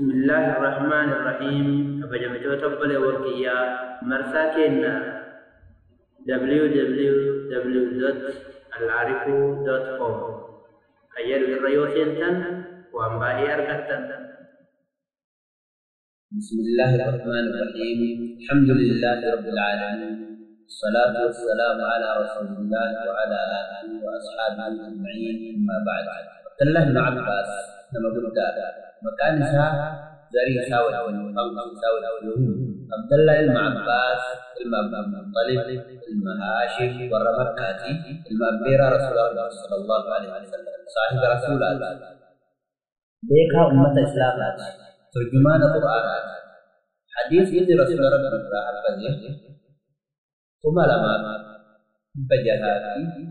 بسم الله الرحمن الرحيم. أفجمتو تبلي وكيا؟ مرسا كينا. www.alarifu.com أير الريو سنتن وأنباهي أرغتن. بسم الله الرحمن الرحيم. الحمد لله رب العالمين. الصلاة والسلام على رسول الله وعلى آله وأصحابه أجمعين. أما بعد. عبد الله بن عباس لما قلت مكان زري ساوي أو ساوي عبد الله بن عباس المام المطلب المهاشم والرمكاتي المأبير رسول الله صلى الله عليه وسلم صاحب رسول الله. بيكا أمة إسلام ترجمان القرآن. حديث إن رسول رب الله حفظه ثم لما بجهاتي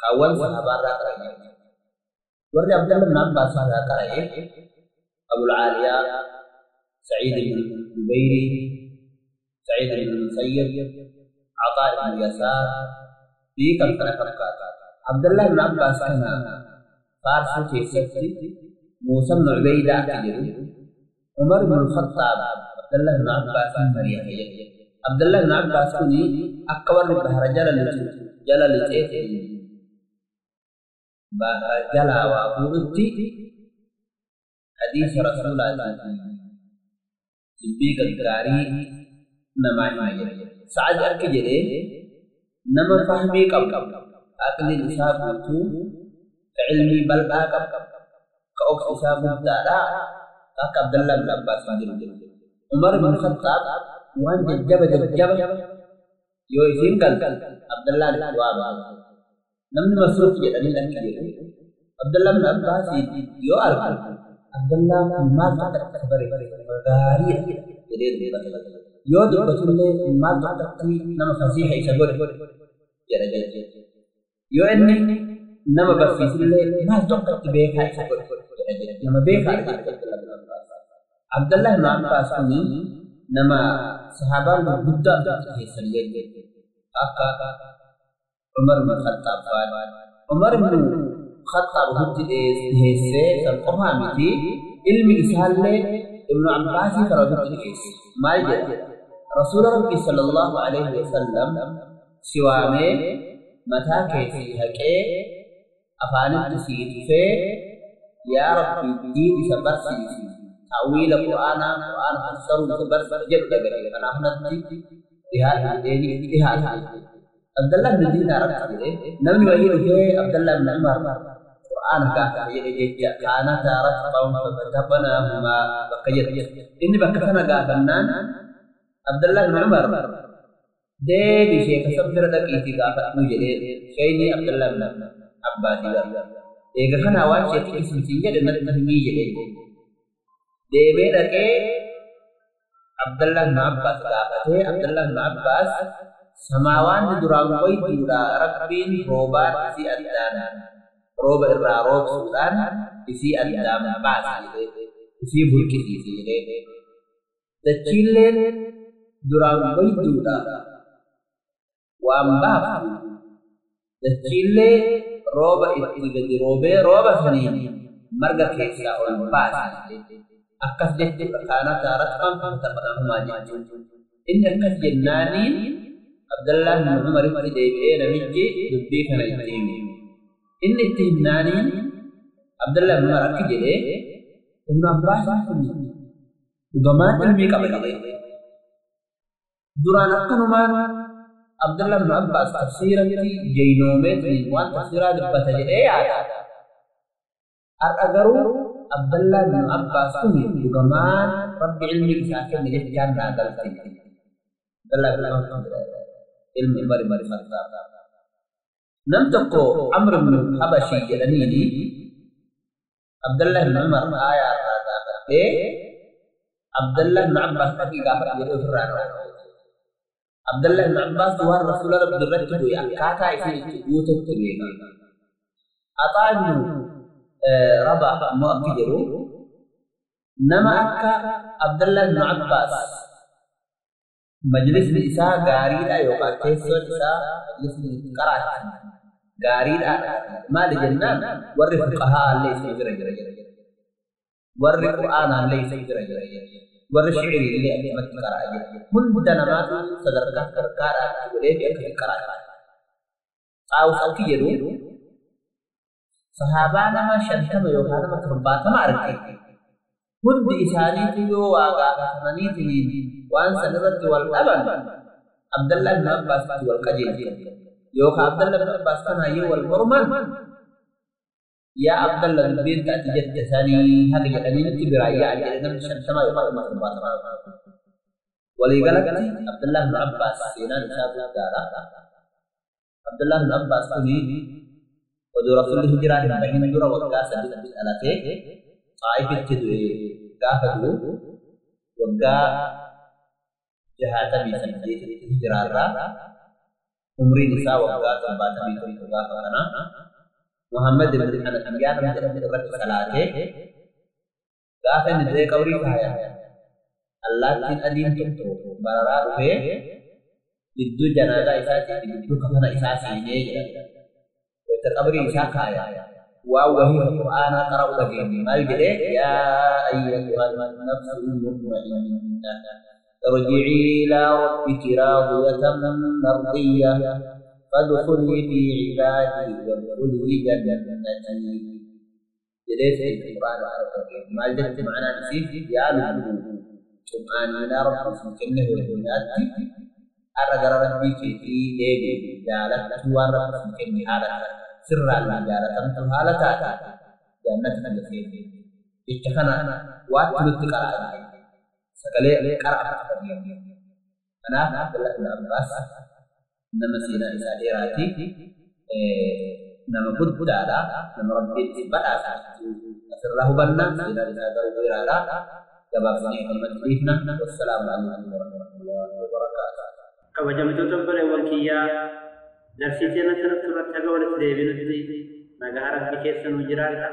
kawan sahabat kara ini warga abdullah bin abbas kara ini abu aliya سعيد بن الزبير سعيد بن المسيب عطاء بن يسار في كم عبد الله بن عباس كان فارسي keessatti موسى بن عبيدة jedhu عمر بن الخطاب عبد الله بن عباس مريم عبد الله بن عباس كني بحر جلال جلال بحر جلا وردی حدیث رسول اللہ علیہ وسلم آزادی جبی گدگاری نمائی مائی رہی ساج ارکی جرے فہمی کب کب اقلی نصاب تو علمی بل با کب کب قبل كأوك حساب مبتادا قاك عبد الله بن عباس مدير عمر بن خطاب وان جب جب جب جب يزين قلب عبد الله بن عباس namni Masruuf jedhanii akka jedhu Abdallah bin Abbaas yoo argu Abdallah kun maal akka bare gaarii jedhee dubbata yoo dubbatullee maal akka nama fasiiha isa godhe jedha yoo inni nama barsiisullee maal tokkotti beekaa isa godhe nama beekaa Abdallah bin Abbaas kun nama sahaabaan gurguddaa keessallee akka عمر بن الخطاب قال عمر بن الخطاب حج ہے سے تمام تھی علم اسحال نے ابن عباس کی طرف تھی اس مائی جت رسول رب کی صلی اللہ علیہ وسلم سوا میں متا کے تھی حقے افان تسید سے یا ربی دی سبب سی تعویل قرآن قرآن حسر و تبر جب لگ رہے ہیں إحنا تھی إحنا تھی Abdullah bin Dinar. Namni wa yidhi Abdullah bin Umar. Quran iya, iya, ya kana tarat qaum fatabana huma baqiyat inni bakatana ga bannan Abdullah bin Umar. De bi she kasab fir da ki ti ga fa nu jere shayni Abdullah bin Abbas ga e ga kana wa she ki sun sin ga da nan mi jere de be da ke samaawaan duraan wayituudha rabbiin roobaan isii addaan rooba irraa roobsuudhaan isii addaan baase jedhee isii burqisiise jedhee dachiilleen duraan wayituudha waan baaftu dachiillee rooba itti gadi roobee rooba saniin marga keessaa ol baase akkas jechuudha kaana taaratan fatafanamumaa jechuudha inni akkas jennaaniin ಅಬ್ದುಲ್ಲಾಹನನ್ನು ಮರುಮರಿದ್ದೇವೆ ರವಿಗೆ ದುಡ್ಡೀಕರಿದ್ದೇವೆ ಇನ್ನಿತ್ತಿದ್ದಾನೆ ಅಬ್ದುಲ್ಲಾ ಅನ್ನು ಅಕ್ಕಿಗೆ ಇನ್ನು ಅಬ್ಬಾಸ್ ಗಮಾಟಲ್ ಬೇಕಲ್ಲ दुरान अक्कनुमान अब्दुल्ला इब्न अब्बास तफसीरन की जैनों में जैनवान तफसीरात बतजरे आया और अगर अब्दुल्ला इब्न अब्बास को दुगमान रब इल्म की साथ में जान ना करते अब्दुल्ला इब्न Abbas ilmi bari bari farsaa. Nam tokko Amr bin Habashii jedhaniini Abdullah bin Umar aayaa irraa gaafatee Abdullah bin Abbas fakkii gaafate jedhee ofirraa irraa Abdullah bin Abbas waan rasuula rabbi irratti bu'e akkaataa isin itti guututti beeka. Ataa ibnu Rabah immoo akki jedhu nama akka Abdullah bin Abbas majlisni isaa gaariidha yookaan teessoon isaa majlisni qaraati gaariidha maali jennaan warri fuqahaa illee isa jira jira jira warri qur'aanaa illee isa jira jira warri shi'irii illee akkumatti qaraa jira hunda namaatu sadarkaa sadarkaadhaan godhee fi akkasi qaraa xaawus akki jedhu sahaabaa nama shantama yookaan nama torbaatama arge مد إشاريته وأغانيته وأن سنرد والأبن عبد الله بن عباس والقجل يوخ عبد الله بن عباس كان يو والقرمان يا عبد الله بيرك أتجد ثاني هذه الأمينة برايا عجل نمشي سما يقرأ ما ولي قالك عبد الله بن عباس سينان سابق دارا عبد الله بن عباس كني ودور رسول الهجرة بين دور وقاسة بالألاتي సాహిత్యదు ఉదాహరణలు ఒక్క jahat bisa hijrata umri nisa wa gata ba ta bi ko gata kana muhammad ibn al anbiya nam jarat rat salate gata ni de kabri khaya allah tin adim to bararar pe iddu janada isa ti iddu kana isa sine ya. Ta kabri isa wahii qur'aanaa qara'u dhageenye maal jedhee yaa ayyatuha nafsu mutma'inna ارجعي إلى ربك راضية مرضية. فادخلي في عبادي وادخلي جنتي. جليس القرآن ما جدت معنا نسيت يا سبحان إلى رب سبحانه وتعالى أرى ربي كي إيدي جالت أسوار رب سبحانه حالة. Sirraan jaalatamtu haala taate jannata kana seente jecha kana waatti nutti qara'aa sagalee qara'aa kanaaf Abdullah bin Abbas nama seenaa isaa dheeraati. Nama guddaadha. Nama rabbiin itti badhaasa asirraa hubannaa seenaa isaa garuu dheeraadha. Gabaabsinee kanumatti dhiifna. Wassalaamu alaikum warahmatullahi wabarakaatuh. Kabajamtoota obboleewwan kiyyaa darsiiteen asirratti irratti haga walitti deebinutti nagaa rabbi keessa nu jiraata